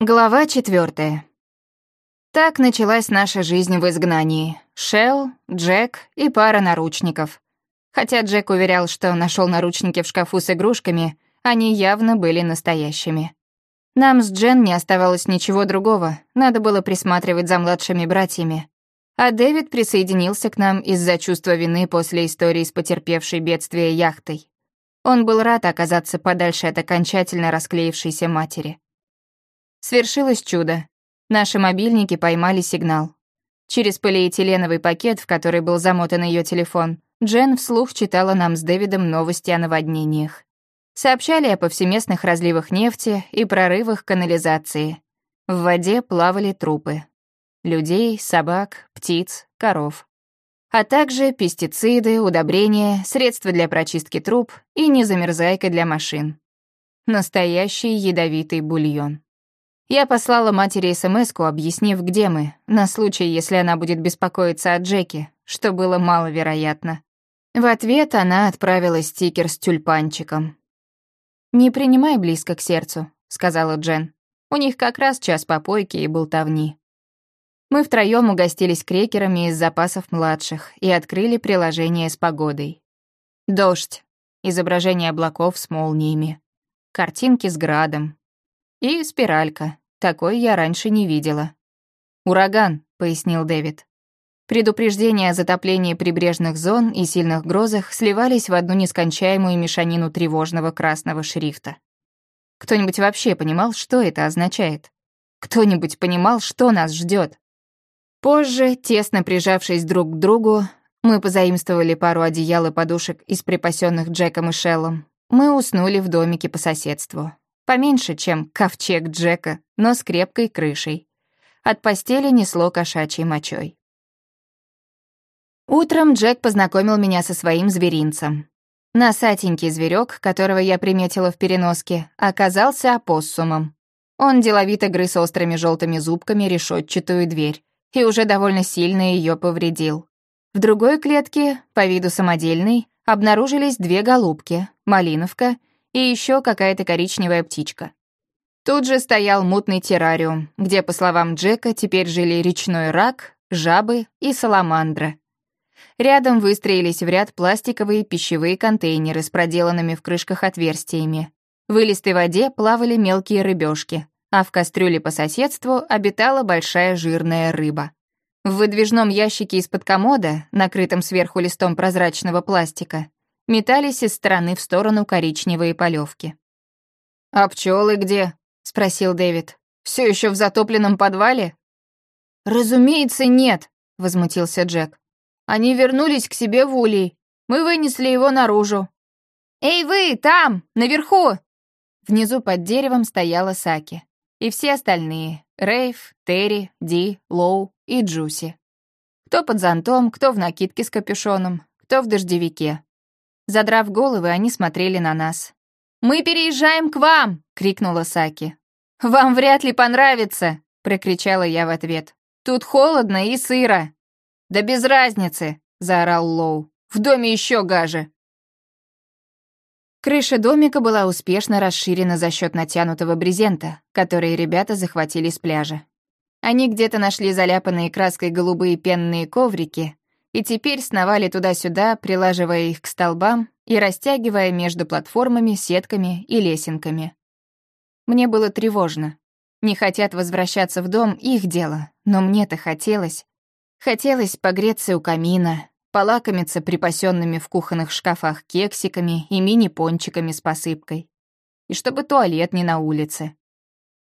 Глава четвертая. Так началась наша жизнь в изгнании. Шел, Джек и пара наручников. Хотя Джек уверял, что нашел наручники в шкафу с игрушками, они явно были настоящими. Нам с Джен не оставалось ничего другого, надо было присматривать за младшими братьями. А Дэвид присоединился к нам из-за чувства вины после истории с потерпевшей бедствие яхтой. Он был рад оказаться подальше от окончательно расклеившейся матери. Свершилось чудо. Наши мобильники поймали сигнал. Через полиэтиленовый пакет, в который был замотан ее телефон, Джен вслух читала нам с Дэвидом новости о наводнениях. Сообщали о повсеместных разливах нефти и прорывах канализации. В воде плавали трупы. Людей, собак, птиц, коров. А также пестициды, удобрения, средства для прочистки труб и незамерзайка для машин. Настоящий ядовитый бульон. Я послала матери смс объяснив, где мы, на случай, если она будет беспокоиться о Джеке, что было маловероятно. В ответ она отправила стикер с тюльпанчиком. «Не принимай близко к сердцу», — сказала Джен. «У них как раз час попойки и болтовни». Мы втроём угостились крекерами из запасов младших и открыли приложение с погодой. Дождь. Изображение облаков с молниями. Картинки с градом, и спиралька. Такой я раньше не видела. «Ураган», — пояснил Дэвид. Предупреждения о затоплении прибрежных зон и сильных грозах сливались в одну нескончаемую мешанину тревожного красного шрифта. Кто-нибудь вообще понимал, что это означает? Кто-нибудь понимал, что нас ждет? Позже, тесно прижавшись друг к другу, мы позаимствовали пару одеял и подушек из припасенных Джеком и Шеллом. Мы уснули в домике по соседству. Поменьше, чем ковчег Джека, но с крепкой крышей. От постели несло кошачьей мочой. Утром Джек познакомил меня со своим зверинцем. Носатенький зверек, которого я приметила в переноске, оказался опоссумом. Он деловито грыз острыми желтыми зубками решетчатую дверь и уже довольно сильно ее повредил. В другой клетке, по виду самодельной, обнаружились две голубки — малиновка и еще какая-то коричневая птичка. Тут же стоял мутный террариум, где, по словам Джека, теперь жили речной рак, жабы и саламандра. Рядом выстроились в ряд пластиковые пищевые контейнеры с проделанными в крышках отверстиями. В илистой воде плавали мелкие рыбешки, а в кастрюле по соседству обитала большая жирная рыба. В выдвижном ящике из-под комода, накрытом сверху листом прозрачного пластика, метались из стороны в сторону коричневые полевки. «А пчелы где?» — спросил Дэвид. Все еще в затопленном подвале?» «Разумеется, нет», — возмутился Джек. «Они вернулись к себе в улей. Мы вынесли его наружу». «Эй вы, там, наверху!» Внизу под деревом стояла Саки. И все остальные — Рейв, Терри, Ди, Лоу и Джуси. Кто под зонтом, кто в накидке с капюшоном, кто в дождевике. Задрав головы, они смотрели на нас. «Мы переезжаем к вам!» — крикнула Саки. «Вам вряд ли понравится!» — прокричала я в ответ. «Тут холодно и сыро!» «Да без разницы!» — заорал Лоу. «В доме еще гаже!» Крыша домика была успешно расширена за счет натянутого брезента, который ребята захватили с пляжа. Они где-то нашли заляпанные краской голубые пенные коврики, и теперь сновали туда-сюда, прилаживая их к столбам и растягивая между платформами, сетками и лесенками. Мне было тревожно. Не хотят возвращаться в дом — их дело, но мне-то хотелось. Хотелось погреться у камина, полакомиться припасенными в кухонных шкафах кексиками и мини-пончиками с посыпкой. И чтобы туалет не на улице.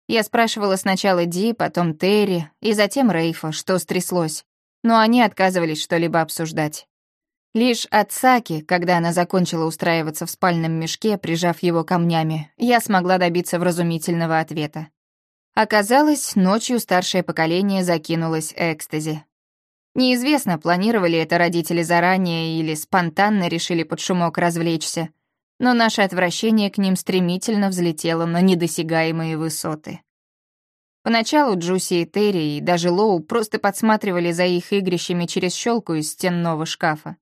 Я спрашивала сначала Ди, потом Терри и затем Рейфа, что стряслось но они отказывались что-либо обсуждать. Лишь от Саки, когда она закончила устраиваться в спальном мешке, прижав его камнями, я смогла добиться вразумительного ответа. Оказалось, ночью старшее поколение закинулось экстази. Неизвестно, планировали это родители заранее или спонтанно решили под шумок развлечься, но наше отвращение к ним стремительно взлетело на недосягаемые высоты. Поначалу Джуси и Терри и даже Лоу просто подсматривали за их игрищами через щелку из стенного шкафа.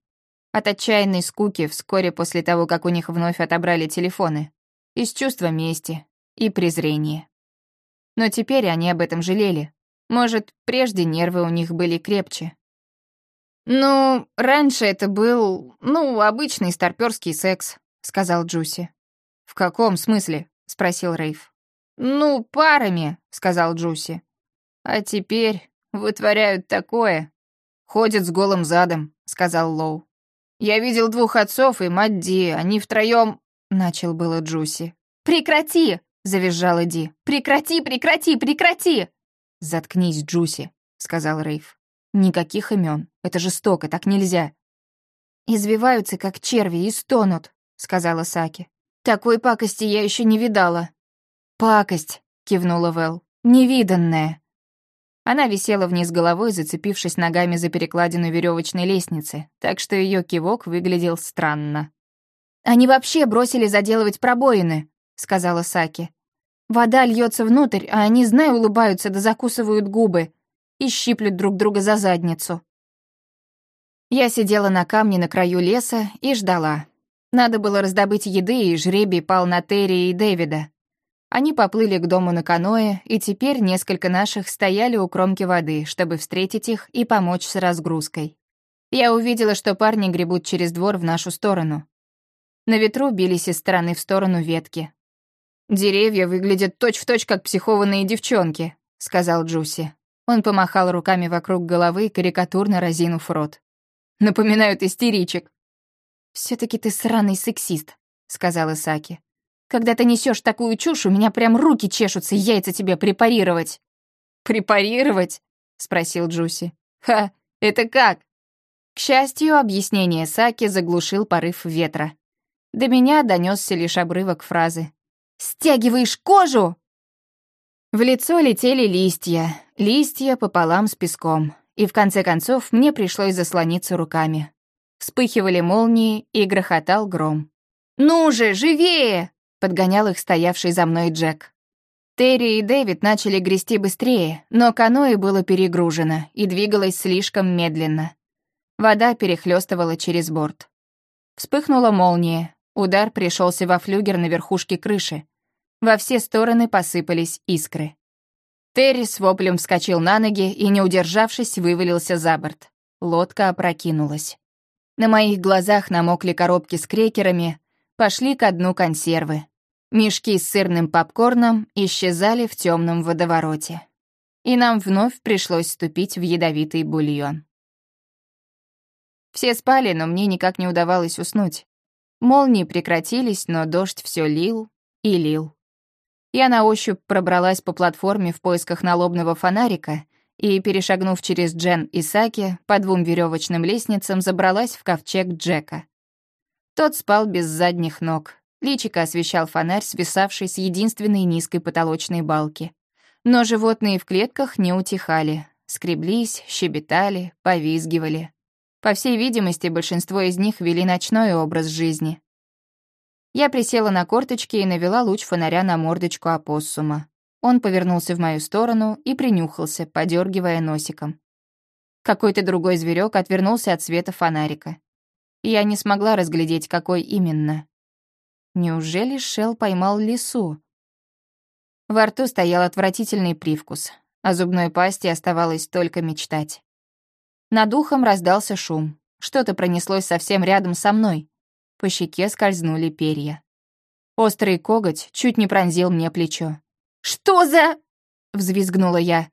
От отчаянной скуки вскоре после того, как у них вновь отобрали телефоны. Из чувства мести и презрения. Но теперь они об этом жалели. Может, прежде нервы у них были крепче. «Ну, раньше это был, ну, обычный старпёрский секс», — сказал Джуси. «В каком смысле?» — спросил Рейв. «Ну, парами», — сказал Джуси. «А теперь вытворяют такое. Ходят с голым задом», — сказал Лоу. «Я видел двух отцов и мать Ди, они втроём...» — начал было Джуси. «Прекрати!» — завизжала Ди. «Прекрати, прекрати, прекрати!» «Заткнись, Джуси», — сказал Рейв. «Никаких имен. Это жестоко, так нельзя». «Извиваются, как черви, и стонут», — сказала Саки. «Такой пакости я еще не видала». «Пакость», — кивнула Вэл. «Невиданная». Она висела вниз головой, зацепившись ногами за перекладину веревочной лестницы, так что ее кивок выглядел странно. «Они вообще бросили заделывать пробоины», — сказала Саки. Вода льется внутрь, а они, знай, улыбаются да закусывают губы и щиплют друг друга за задницу. Я сидела на камне на краю леса и ждала. Надо было раздобыть еды, и жребий пал на Терри и Дэвида. Они поплыли к дому на каное, и теперь несколько наших стояли у кромки воды, чтобы встретить их и помочь с разгрузкой. Я увидела, что парни гребут через двор в нашу сторону. На ветру бились из стороны в сторону ветки, «Деревья выглядят точь-в-точь, точь, как психованные девчонки», — сказал Джуси. Он помахал руками вокруг головы, карикатурно разинув рот. «Напоминают истеричек». все таки ты сраный сексист», — сказала Саки. «Когда ты несешь такую чушь, у меня прям руки чешутся яйца тебе препарировать». «Препарировать?» — спросил Джуси. «Ха, это как?» К счастью, объяснение Саки заглушил порыв ветра. До меня донесся лишь обрывок фразы. Стягиваешь кожу!» В лицо летели листья, листья пополам с песком, и в конце концов мне пришлось заслониться руками. Вспыхивали молнии и грохотал гром. «Ну же, живее!» — подгонял их стоявший за мной Джек. Терри и Дэвид начали грести быстрее, но каноэ было перегружено и двигалось слишком медленно. Вода перехлестывала через борт. Вспыхнула молния, Удар пришелся во флюгер на верхушке крыши. Во все стороны посыпались искры. Терри с воплем вскочил на ноги и, не удержавшись, вывалился за борт. Лодка опрокинулась. На моих глазах намокли коробки с крекерами, пошли ко дну консервы. Мешки с сырным попкорном исчезали в темном водовороте. И нам вновь пришлось вступить в ядовитый бульон. Все спали, но мне никак не удавалось уснуть. Молнии прекратились, но дождь все лил и лил. Я на ощупь пробралась по платформе в поисках налобного фонарика и, перешагнув через Джен и Саки, по двум веревочным лестницам забралась в ковчег Джека. Тот спал без задних ног. Личико освещал фонарь, свисавший с единственной низкой потолочной балки. Но животные в клетках не утихали. Скреблись, щебетали, повизгивали. По всей видимости, большинство из них вели ночной образ жизни. Я присела на корточки и навела луч фонаря на мордочку опоссума. Он повернулся в мою сторону и принюхался, подергивая носиком. Какой-то другой зверек отвернулся от света фонарика. Я не смогла разглядеть, какой именно. Неужели Шел поймал лису? Во рту стоял отвратительный привкус, а зубной пасти оставалось только мечтать. Над ухом раздался шум. Что-то пронеслось совсем рядом со мной. По щеке скользнули перья. Острый коготь чуть не пронзил мне плечо. «Что за...» — взвизгнула я.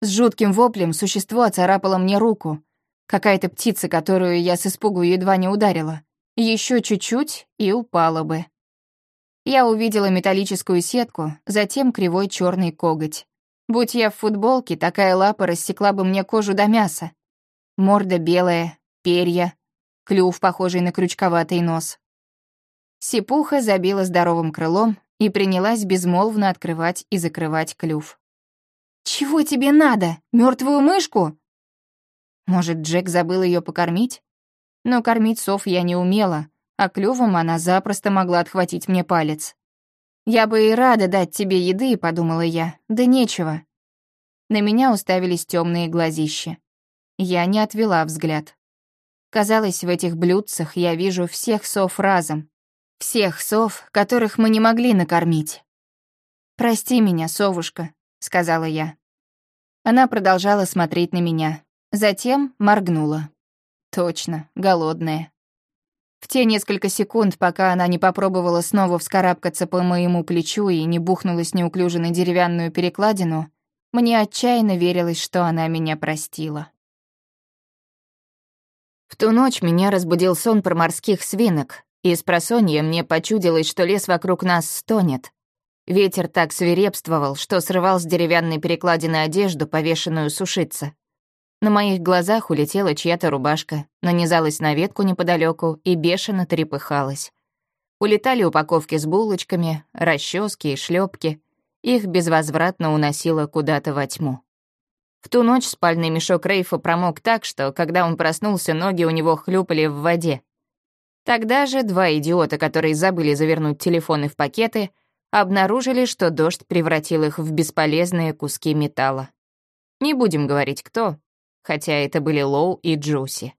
С жутким воплем существо оцарапало мне руку. Какая-то птица, которую я с испугу едва не ударила. Еще чуть-чуть и упала бы. Я увидела металлическую сетку, затем кривой черный коготь. Будь я в футболке, такая лапа рассекла бы мне кожу до мяса. Морда белая, перья, клюв, похожий на крючковатый нос. Сипуха забила здоровым крылом и принялась безмолвно открывать и закрывать клюв. «Чего тебе надо? Мертвую мышку?» Может, Джек забыл ее покормить? Но кормить сов я не умела, а клювом она запросто могла отхватить мне палец. «Я бы и рада дать тебе еды», — подумала я, — «да нечего». На меня уставились темные глазища. Я не отвела взгляд. Казалось, в этих блюдцах я вижу всех сов разом. Всех сов, которых мы не могли накормить. «Прости меня, совушка», — сказала я. Она продолжала смотреть на меня. Затем моргнула. Точно, голодная. В те несколько секунд, пока она не попробовала снова вскарабкаться по моему плечу и не бухнулась неуклюже на деревянную перекладину, мне отчаянно верилось, что она меня простила. В ту ночь меня разбудил сон про морских свинок, и с просонья мне почудилось, что лес вокруг нас стонет. Ветер так свирепствовал, что срывал с деревянной перекладины одежду, повешенную сушиться. На моих глазах улетела чья-то рубашка, нанизалась на ветку неподалеку и бешено трепыхалась. Улетали упаковки с булочками, расчески и шлепки. Их безвозвратно уносило куда-то во тьму. В ту ночь спальный мешок Рейфа промок так, что, когда он проснулся, ноги у него хлюпали в воде. Тогда же два идиота, которые забыли завернуть телефоны в пакеты, обнаружили, что дождь превратил их в бесполезные куски металла. Не будем говорить, кто, хотя это были Лоу и Джуси.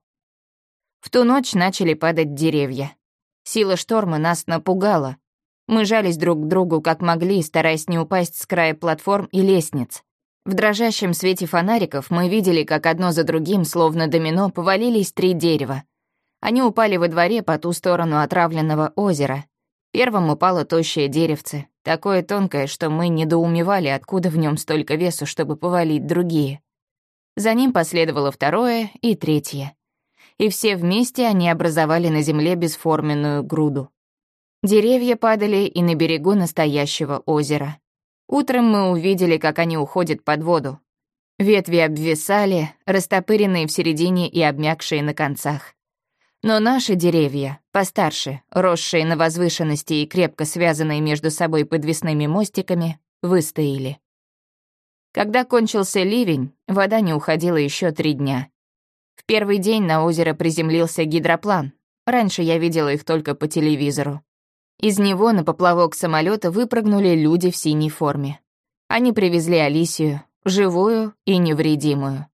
В ту ночь начали падать деревья. Сила шторма нас напугала. Мы жались друг к другу как могли, стараясь не упасть с края платформ и лестниц. В дрожащем свете фонариков мы видели, как одно за другим, словно домино, повалились три дерева. Они упали во дворе по ту сторону отравленного озера. Первым упало тощее деревце, такое тонкое, что мы недоумевали, откуда в нем столько весу, чтобы повалить другие. За ним последовало второе и третье. И все вместе они образовали на земле бесформенную груду. Деревья падали и на берегу настоящего озера. Утром мы увидели, как они уходят под воду. Ветви обвисали, растопыренные в середине и обмякшие на концах. Но наши деревья, постарше, росшие на возвышенности и крепко связанные между собой подвесными мостиками, выстояли. Когда кончился ливень, вода не уходила еще три дня. В первый день на озеро приземлился гидроплан. Раньше я видела их только по телевизору. Из него на поплавок самолета выпрыгнули люди в синей форме. Они привезли Алисию, живую и невредимую.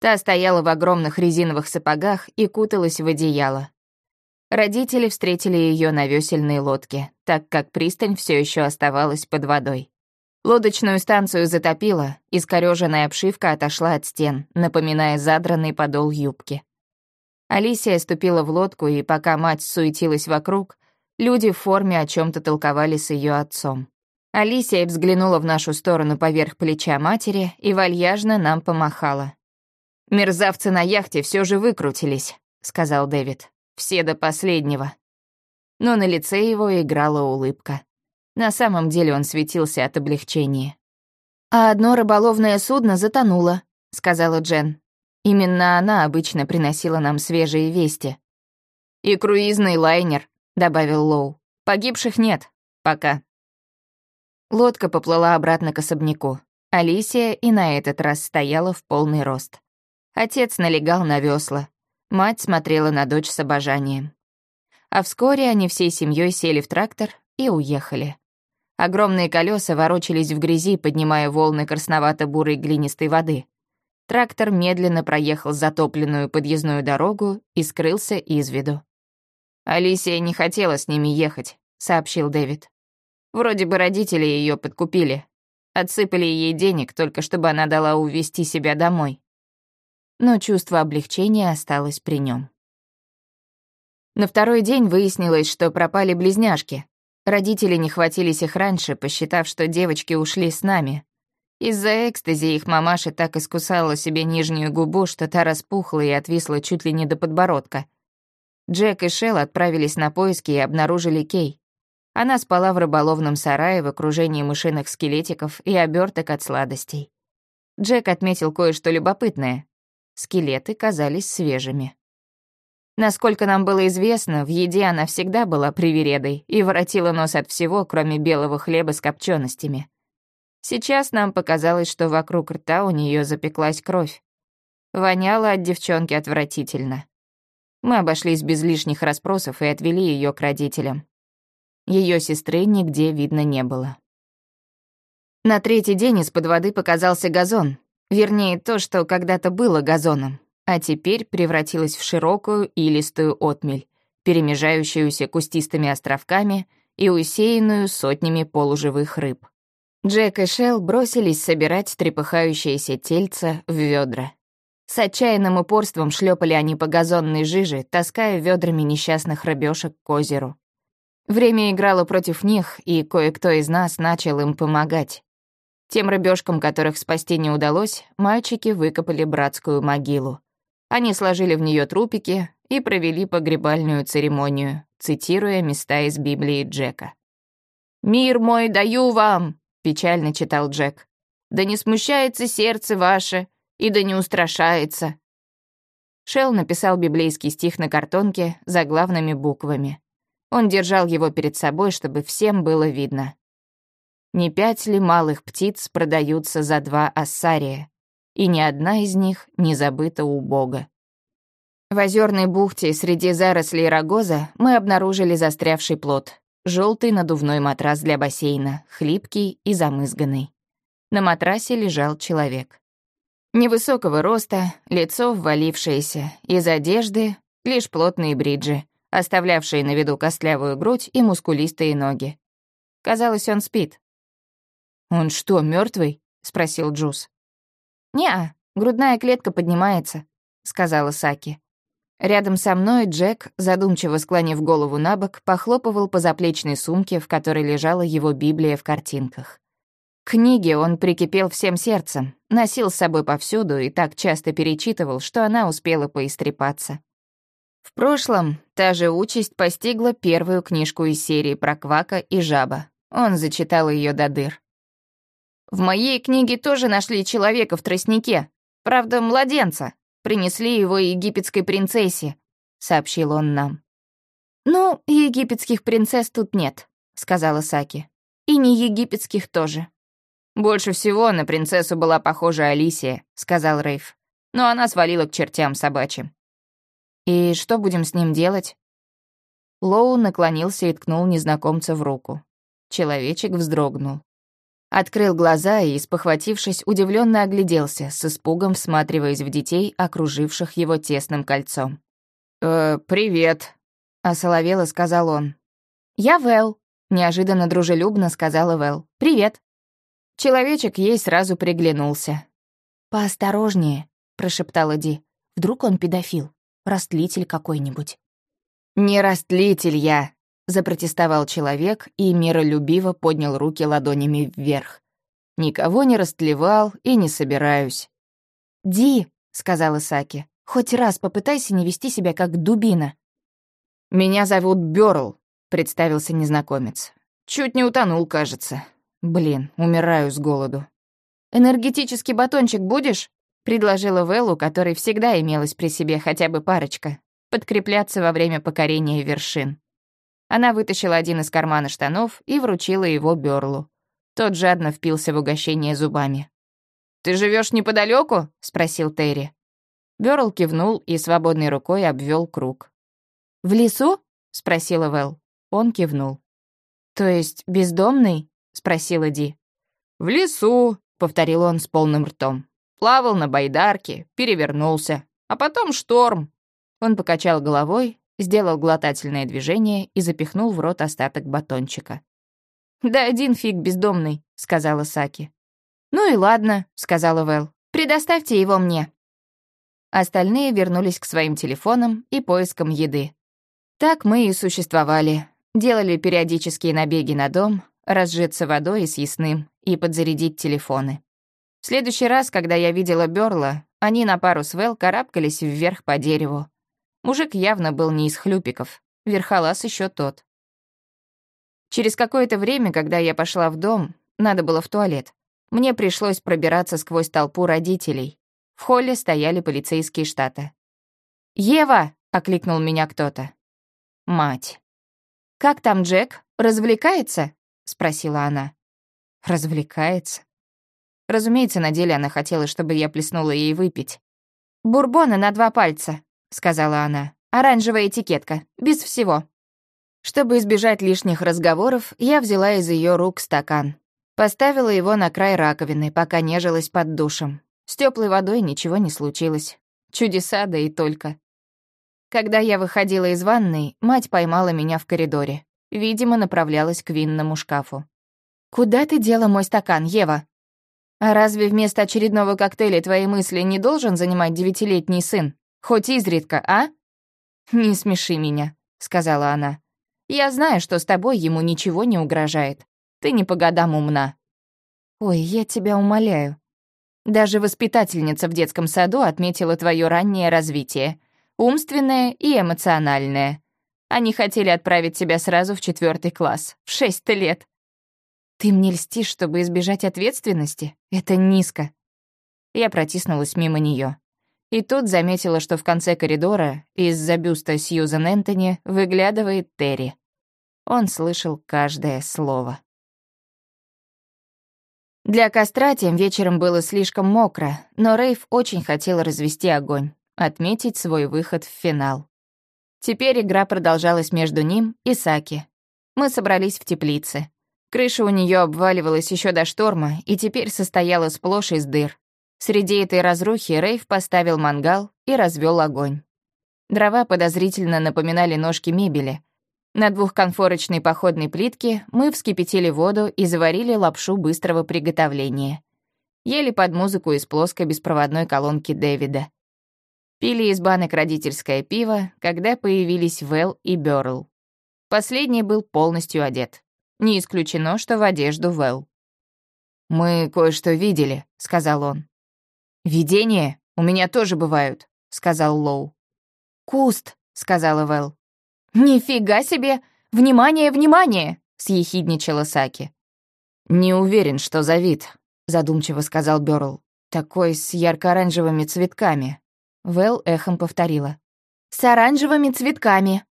Та стояла в огромных резиновых сапогах и куталась в одеяло. Родители встретили ее на весельной лодке, так как пристань все еще оставалась под водой. Лодочную станцию затопило, искорёженная обшивка отошла от стен, напоминая задранный подол юбки. Алисия ступила в лодку, и пока мать суетилась вокруг, люди в форме о чем то толковали с ее отцом. Алисия взглянула в нашу сторону поверх плеча матери и вальяжно нам помахала. «Мерзавцы на яхте все же выкрутились», — сказал Дэвид. «Все до последнего». Но на лице его играла улыбка. На самом деле он светился от облегчения. «А одно рыболовное судно затонуло», — сказала Джен. Именно она обычно приносила нам свежие вести. «И круизный лайнер», — добавил Лоу. «Погибших нет. Пока». Лодка поплыла обратно к особняку. Алисия и на этот раз стояла в полный рост. Отец налегал на весла. Мать смотрела на дочь с обожанием. А вскоре они всей семьей сели в трактор и уехали. Огромные колеса ворочались в грязи, поднимая волны красновато-бурой глинистой воды. Трактор медленно проехал затопленную подъездную дорогу и скрылся из виду. «Алисия не хотела с ними ехать», — сообщил Дэвид. «Вроде бы родители ее подкупили. Отсыпали ей денег, только чтобы она дала увезти себя домой». Но чувство облегчения осталось при нем. На второй день выяснилось, что пропали близняшки, Родители не хватились их раньше, посчитав, что девочки ушли с нами. Из-за экстази их мамаша так искусала себе нижнюю губу, что та распухла и отвисла чуть ли не до подбородка. Джек и Шелл отправились на поиски и обнаружили Кей. Она спала в рыболовном сарае в окружении мышиных скелетиков и оберток от сладостей. Джек отметил кое-что любопытное. Скелеты казались свежими. Насколько нам было известно, в еде она всегда была привередой и воротила нос от всего, кроме белого хлеба с копченостями. Сейчас нам показалось, что вокруг рта у нее запеклась кровь. Воняло от девчонки отвратительно. Мы обошлись без лишних расспросов и отвели ее к родителям. Ее сестры нигде видно не было. На третий день из-под воды показался газон. Вернее, то, что когда-то было газоном а теперь превратилась в широкую и листую отмель, перемежающуюся кустистыми островками и усеянную сотнями полуживых рыб. Джек и Шел бросились собирать трепыхающиеся тельца в ведра. С отчаянным упорством шлепали они по газонной жиже, таская ведрами несчастных рыбешек к озеру. Время играло против них, и кое-кто из нас начал им помогать. Тем рыбешкам, которых спасти не удалось, мальчики выкопали братскую могилу. Они сложили в нее трупики и провели погребальную церемонию, цитируя места из Библии Джека. «Мир мой даю вам!» — печально читал Джек. «Да не смущается сердце ваше, и да не устрашается». Шел написал библейский стих на картонке заглавными буквами. Он держал его перед собой, чтобы всем было видно. Не пять ли малых птиц продаются за два ассария, и ни одна из них не забыта у Бога. В озерной бухте среди зарослей рогоза мы обнаружили застрявший плод — желтый надувной матрас для бассейна, хлипкий и замызганный. На матрасе лежал человек. Невысокого роста, лицо ввалившееся, из одежды — лишь плотные бриджи, оставлявшие на виду костлявую грудь и мускулистые ноги. Казалось, он спит. «Он что, мертвый? спросил Джуз. «Не, грудная клетка поднимается», — сказала Саки. Рядом со мной Джек, задумчиво склонив голову на бок, похлопывал по заплечной сумке, в которой лежала его Библия в картинках. К книге он прикипел всем сердцем, носил с собой повсюду и так часто перечитывал, что она успела поистрепаться. В прошлом та же участь постигла первую книжку из серии про Квака и Жаба. Он зачитал ее до дыр. «В моей книге тоже нашли человека в тростнике. Правда, младенца. Принесли его египетской принцессе», — сообщил он нам. «Ну, египетских принцесс тут нет», — сказала Саки. «И не египетских тоже». «Больше всего на принцессу была похожа Алисия», — сказал Рейф. «Но она свалила к чертям собачьим». «И что будем с ним делать?» Лоу наклонился и ткнул незнакомца в руку. Человечек вздрогнул. Открыл глаза и, спохватившись, удивленно огляделся, с испугом всматриваясь в детей, окруживших его тесным кольцом. «Э, привет», — осоловело сказал он. «Я Вэл», — неожиданно дружелюбно сказала Вэл. «Привет». Человечек ей сразу приглянулся. «Поосторожнее», — прошептала Ди. «Вдруг он педофил?» растлитель какой-нибудь». «Не растлитель я», — запротестовал человек и миролюбиво поднял руки ладонями вверх. «Никого не растлевал и не собираюсь». «Ди», — сказала Саки, — «хоть раз попытайся не вести себя как дубина». «Меня зовут Бёрл», — представился незнакомец. «Чуть не утонул, кажется. Блин, умираю с голоду». «Энергетический батончик будешь?» Предложила Вэллу, которой всегда имелась при себе хотя бы парочка, подкрепляться во время покорения вершин. Она вытащила один из кармана штанов и вручила его Бёрлу. Тот жадно впился в угощение зубами. «Ты живешь неподалеку? спросил Терри. Бёрл кивнул и свободной рукой обвел круг. «В лесу?» — спросила Вэл. Он кивнул. «То есть бездомный?» — спросила Ди. «В лесу», — повторил он с полным ртом. Плавал на байдарке, перевернулся. А потом шторм. Он покачал головой, сделал глотательное движение и запихнул в рот остаток батончика. «Да один фиг бездомный», — сказала Саки. «Ну и ладно», — сказала Вэл. «Предоставьте его мне». Остальные вернулись к своим телефонам и поискам еды. Так мы и существовали. Делали периодические набеги на дом, разжиться водой и съестным и подзарядить телефоны. В следующий раз, когда я видела Бёрла, они на пару с Вэл карабкались вверх по дереву. Мужик явно был не из хлюпиков, верхолаз еще тот. Через какое-то время, когда я пошла в дом, надо было в туалет, мне пришлось пробираться сквозь толпу родителей. В холле стояли полицейские штаты. «Ева!» — окликнул меня кто-то. «Мать». «Как там Джек? Развлекается?» — спросила она. «Развлекается?» Разумеется, на деле она хотела, чтобы я плеснула ей выпить. «Бурбона на два пальца», — сказала она. «Оранжевая этикетка, без всего». Чтобы избежать лишних разговоров, я взяла из ее рук стакан. Поставила его на край раковины, пока нежилась под душем. С теплой водой ничего не случилось. Чудеса, да и только. Когда я выходила из ванной, мать поймала меня в коридоре. Видимо, направлялась к винному шкафу. «Куда ты дела мой стакан, Ева?» «А разве вместо очередного коктейля твои мысли не должен занимать девятилетний сын? Хоть изредка, а?» «Не смеши меня», — сказала она. «Я знаю, что с тобой ему ничего не угрожает. Ты не по годам умна». «Ой, я тебя умоляю. Даже воспитательница в детском саду отметила твое раннее развитие. Умственное и эмоциональное. Они хотели отправить тебя сразу в четвертый класс, в шесть лет. Ты мне льстишь, чтобы избежать ответственности? Это низко. Я протиснулась мимо нее. И тут заметила, что в конце коридора из-за бюста Сьюзен Энтони выглядывает Терри. Он слышал каждое слово. Для костра тем вечером было слишком мокро, но Рейв очень хотел развести огонь, отметить свой выход в финал. Теперь игра продолжалась между ним и Саки. Мы собрались в теплице. Крыша у нее обваливалась еще до шторма и теперь состояла сплошь из дыр. Среди этой разрухи Рейв поставил мангал и развел огонь. Дрова подозрительно напоминали ножки мебели. На двухконфорочной походной плитке мы вскипятили воду и заварили лапшу быстрого приготовления. Ели под музыку из плоской беспроводной колонки Дэвида. Пили из банок родительское пиво, когда появились Вэл и Бёрл. Последний был полностью одет. Не исключено, что в одежду Вэл. «Мы кое-что видели», — сказал он. «Видения? У меня тоже бывают», — сказал Лоу. «Куст», — сказала Вэл. «Нифига себе! Внимание, внимание!» — съехидничала Саки. «Не уверен, что за вид», — задумчиво сказал Бёрл. «Такой с ярко-оранжевыми цветками». Вэл эхом повторила. «С оранжевыми цветками».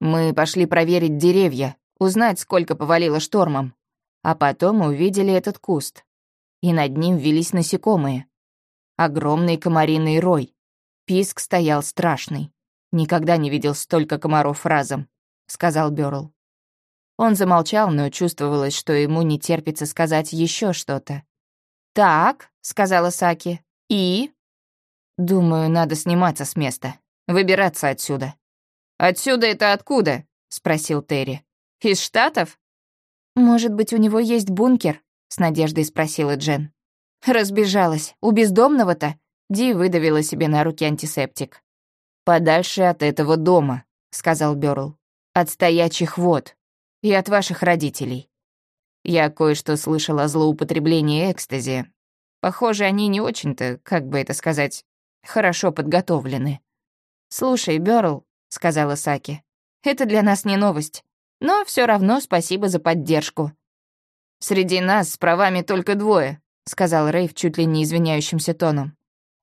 «Мы пошли проверить деревья», узнать, сколько повалило штормом. А потом увидели этот куст. И над ним велись насекомые. Огромный комариный рой. Писк стоял страшный. Никогда не видел столько комаров разом, сказал Бёрл. Он замолчал, но чувствовалось, что ему не терпится сказать еще что-то. «Так», — сказала Саки, — «и?» «Думаю, надо сниматься с места, выбираться отсюда». «Отсюда это откуда?» — спросил Терри. Из Штатов? Может быть, у него есть бункер? С надеждой спросила Джен. Разбежалась. У бездомного-то? Ди выдавила себе на руки антисептик. «Подальше от этого дома», — сказал Бёрл. «От стоячих вод. И от ваших родителей. Я кое-что слышал о злоупотреблении экстази. Похоже, они не очень-то, как бы это сказать, хорошо подготовлены». «Слушай, Бёрл», — сказала Саки, — «это для нас не новость. Но все равно спасибо за поддержку. «Среди нас с правами только двое», — сказал Рейв чуть ли не извиняющимся тоном.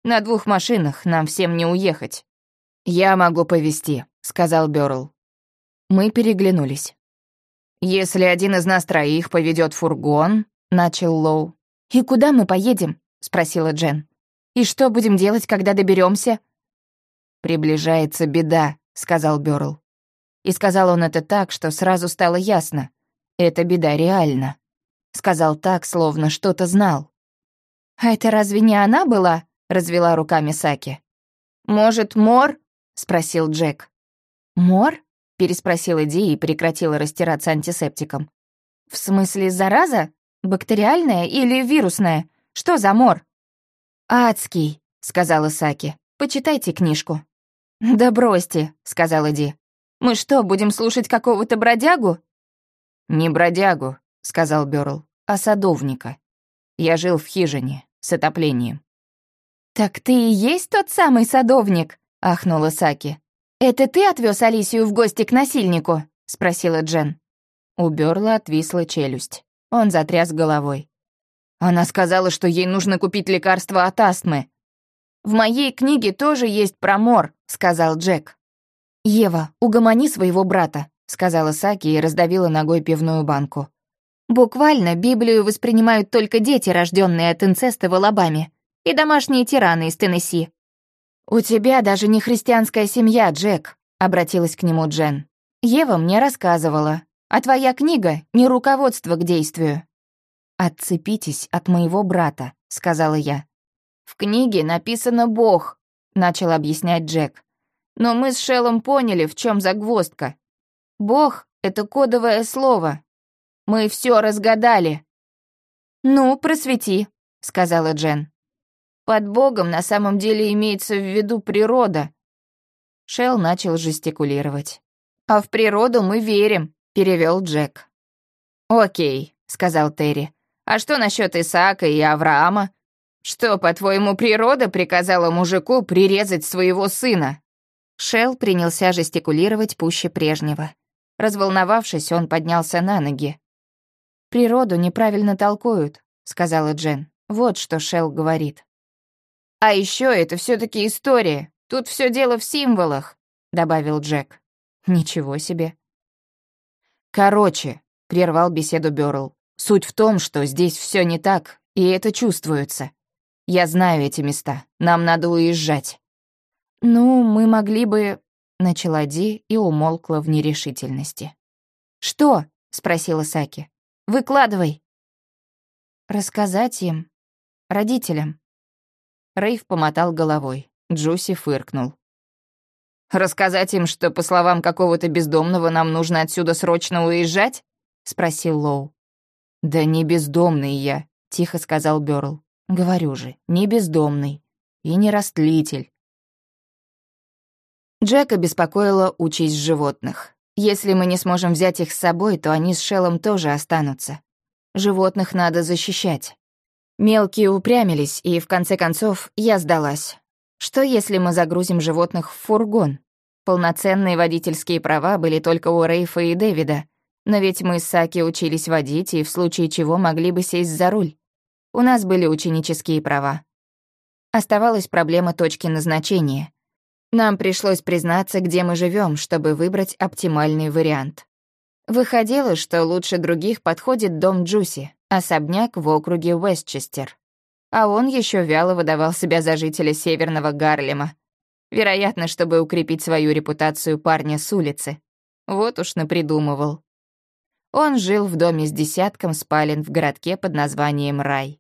«На двух машинах нам всем не уехать». «Я могу повезти», — сказал Бёрл. Мы переглянулись. «Если один из нас троих поведет фургон», — начал Лоу. «И куда мы поедем?» — спросила Джен. «И что будем делать, когда доберемся? «Приближается беда», — сказал Бёрл. И сказал он это так, что сразу стало ясно. Эта беда реальна. Сказал так, словно что-то знал. «А это разве не она была?» — развела руками Саки. «Может, Мор?» — спросил Джек. «Мор?» — переспросила Ди и прекратила растираться антисептиком. «В смысле, зараза? Бактериальная или вирусная? Что за мор?» «Адский», — сказала Саки. «Почитайте книжку». «Да бросьте», — сказала Ди. Мы что, будем слушать какого-то бродягу?» «Не бродягу», — сказал Бёрл, — «а садовника. Я жил в хижине с отоплением». «Так ты и есть тот самый садовник?» — ахнула Саки. «Это ты отвез Алисию в гости к насильнику?» — спросила Джен. У Бёрла отвисла челюсть. Он затряс головой. Она сказала, что ей нужно купить лекарство от астмы. «В моей книге тоже есть промор», — сказал Джек. «Ева, угомони своего брата», — сказала Саки и раздавила ногой пивную банку. «Буквально Библию воспринимают только дети, рожденные от инцеста в Алабаме, и домашние тираны из Теннесси». «У тебя даже не христианская семья, Джек», — обратилась к нему Джен. «Ева мне рассказывала, а твоя книга — не руководство к действию». «Отцепитесь от моего брата», — сказала я. «В книге написано «Бог», — начал объяснять Джек. Но мы с Шеллом поняли, в чем загвоздка. Бог — это кодовое слово. Мы все разгадали». «Ну, просвети», — сказала Джен. «Под Богом на самом деле имеется в виду природа». Шел начал жестикулировать. «А в природу мы верим», — перевел Джек. «Окей», — сказал Терри. «А что насчет Исаака и Авраама? Что, по-твоему, природа приказала мужику прирезать своего сына?» Шел принялся жестикулировать пуще прежнего. Разволновавшись, он поднялся на ноги. «Природу неправильно толкуют», — сказала Джен. «Вот что Шел говорит». «А еще это все таки история. Тут все дело в символах», — добавил Джек. «Ничего себе». «Короче», — прервал беседу Бёрл, «суть в том, что здесь все не так, и это чувствуется. Я знаю эти места. Нам надо уезжать». «Ну, мы могли бы...» — начала Ди и умолкла в нерешительности. «Что?» — спросила Саки. «Выкладывай». «Рассказать им. Родителям». Рейв помотал головой. Джуси фыркнул. «Рассказать им, что, по словам какого-то бездомного, нам нужно отсюда срочно уезжать?» — спросил Лоу. «Да не бездомный я», — тихо сказал Бёрл. «Говорю же, не бездомный. И не растлитель. Джека беспокоила участь животных. Если мы не сможем взять их с собой, то они с Шеллом тоже останутся. Животных надо защищать. Мелкие упрямились, и в конце концов я сдалась. Что если мы загрузим животных в фургон? Полноценные водительские права были только у Рейфа и Дэвида, но ведь мы с Саки учились водить и в случае чего могли бы сесть за руль. У нас были ученические права. Оставалась проблема точки назначения. Нам пришлось признаться, где мы живем, чтобы выбрать оптимальный вариант. Выходило, что лучше других подходит дом Джуси, особняк в округе Уэстчестер. А он еще вяло выдавал себя за жителя северного Гарлема. Вероятно, чтобы укрепить свою репутацию парня с улицы. Вот уж напридумывал. Он жил в доме с десятком спален в городке под названием Рай.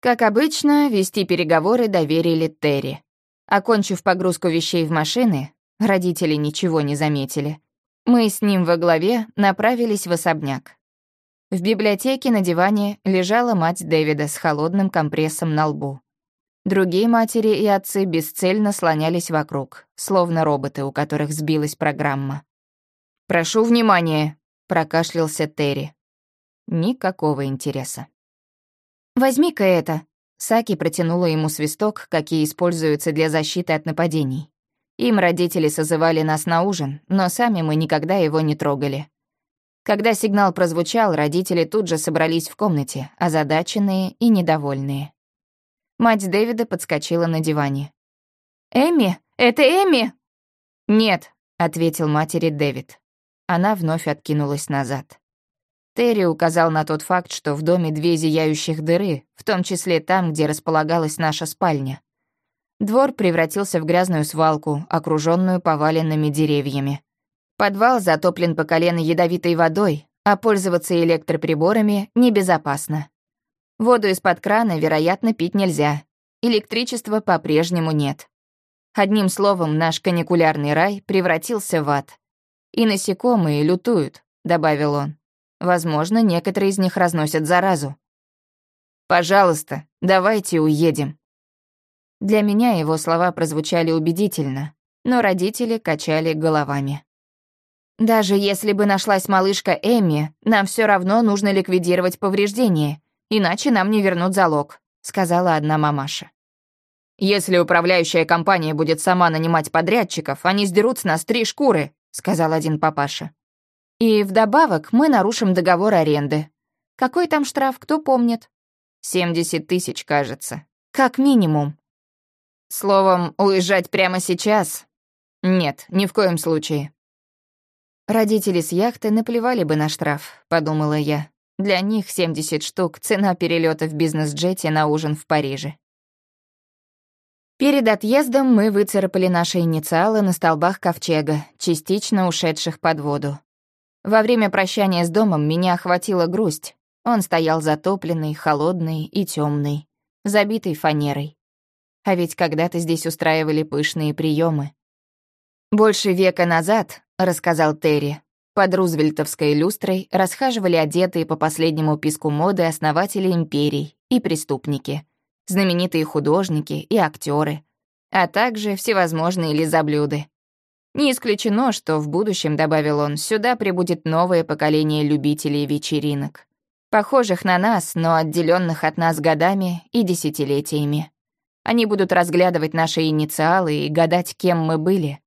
Как обычно, вести переговоры доверили Терри. Окончив погрузку вещей в машины, родители ничего не заметили. Мы с ним во главе направились в особняк. В библиотеке на диване лежала мать Дэвида с холодным компрессом на лбу. Другие матери и отцы бесцельно слонялись вокруг, словно роботы, у которых сбилась программа. «Прошу внимания», — прокашлялся Терри. Никакого интереса. «Возьми-ка это», Саки протянула ему свисток, какие используются для защиты от нападений. Им родители созывали нас на ужин, но сами мы никогда его не трогали. Когда сигнал прозвучал, родители тут же собрались в комнате, озадаченные и недовольные. Мать Дэвида подскочила на диване. «Эми? Это Эми?» «Нет», — ответил матери Дэвид. Она вновь откинулась назад. Терри указал на тот факт, что в доме две зияющих дыры, в том числе там, где располагалась наша спальня. Двор превратился в грязную свалку, окруженную поваленными деревьями. Подвал затоплен по колено ядовитой водой, а пользоваться электроприборами небезопасно. Воду из-под крана, вероятно, пить нельзя. Электричества по-прежнему нет. Одним словом, наш каникулярный рай превратился в ад. «И насекомые лютуют», — добавил он. Возможно, некоторые из них разносят заразу. «Пожалуйста, давайте уедем». Для меня его слова прозвучали убедительно, но родители качали головами. «Даже если бы нашлась малышка Эмми, нам все равно нужно ликвидировать повреждения, иначе нам не вернут залог», — сказала одна мамаша. «Если управляющая компания будет сама нанимать подрядчиков, они сдерут с нас три шкуры», — сказал один папаша. И вдобавок мы нарушим договор аренды. Какой там штраф, кто помнит? 70 тысяч, кажется. Как минимум. Словом, уезжать прямо сейчас? Нет, ни в коем случае. Родители с яхты наплевали бы на штраф, подумала я. Для них 70 штук — цена перелета в бизнес-джете на ужин в Париже. Перед отъездом мы выцарапали наши инициалы на столбах ковчега, частично ушедших под воду. Во время прощания с домом меня охватила грусть. Он стоял затопленный, холодный и темный, забитый фанерой. А ведь когда-то здесь устраивали пышные приемы. «Больше века назад», — рассказал Терри, Под рузвельтовской люстрой расхаживали одетые по последнему писку моды основатели империй и преступники, знаменитые художники и актеры, а также всевозможные лизоблюды. Не исключено, что в будущем, добавил он, сюда прибудет новое поколение любителей вечеринок, похожих на нас, но отделенных от нас годами и десятилетиями. Они будут разглядывать наши инициалы и гадать, кем мы были.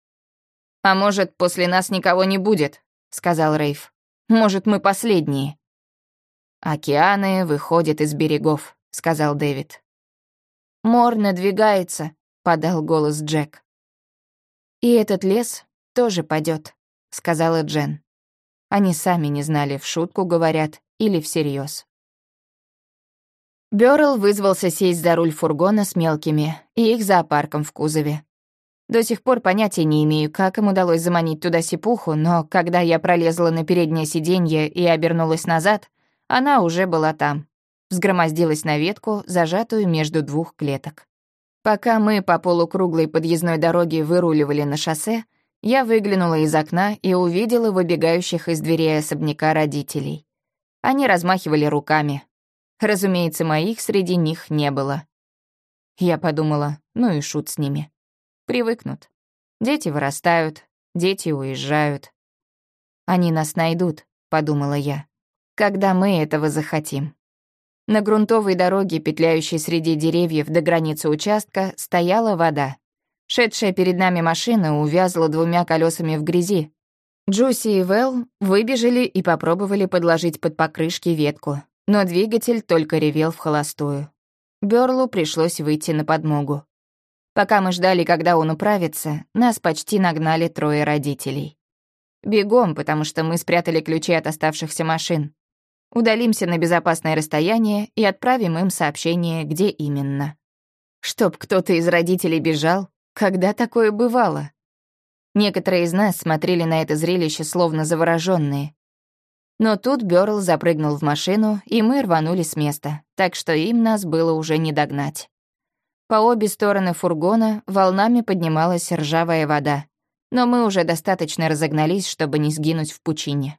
«А может, после нас никого не будет?» — сказал Рейв. «Может, мы последние?» «Океаны выходят из берегов», — сказал Дэвид. «Мор надвигается», — подал голос Джек. «И этот лес тоже падет, сказала Джен. Они сами не знали, в шутку говорят или всерьез. Бёрл вызвался сесть за руль фургона с мелкими и их зоопарком в кузове. До сих пор понятия не имею, как им удалось заманить туда сипуху, но когда я пролезла на переднее сиденье и обернулась назад, она уже была там. Взгромоздилась на ветку, зажатую между двух клеток. Пока мы по полукруглой подъездной дороге выруливали на шоссе, я выглянула из окна и увидела выбегающих из дверей особняка родителей. Они размахивали руками. Разумеется, моих среди них не было. Я подумала, ну и шут с ними. Привыкнут. Дети вырастают, дети уезжают. Они нас найдут, подумала я, когда мы этого захотим. На грунтовой дороге, петляющей среди деревьев до границы участка, стояла вода. Шедшая перед нами машина увязла двумя колесами в грязи. Джуси и Вэл выбежали и попробовали подложить под покрышки ветку, но двигатель только ревел в холостую. Бёрлу пришлось выйти на подмогу. Пока мы ждали, когда он управится, нас почти нагнали трое родителей. Бегом, потому что мы спрятали ключи от оставшихся машин. Удалимся на безопасное расстояние и отправим им сообщение, где именно. Чтоб кто-то из родителей бежал, когда такое бывало? Некоторые из нас смотрели на это зрелище словно заворожённые. Но тут Бёрл запрыгнул в машину, и мы рванули с места, так что им нас было уже не догнать. По обе стороны фургона волнами поднималась ржавая вода, но мы уже достаточно разогнались, чтобы не сгинуть в пучине.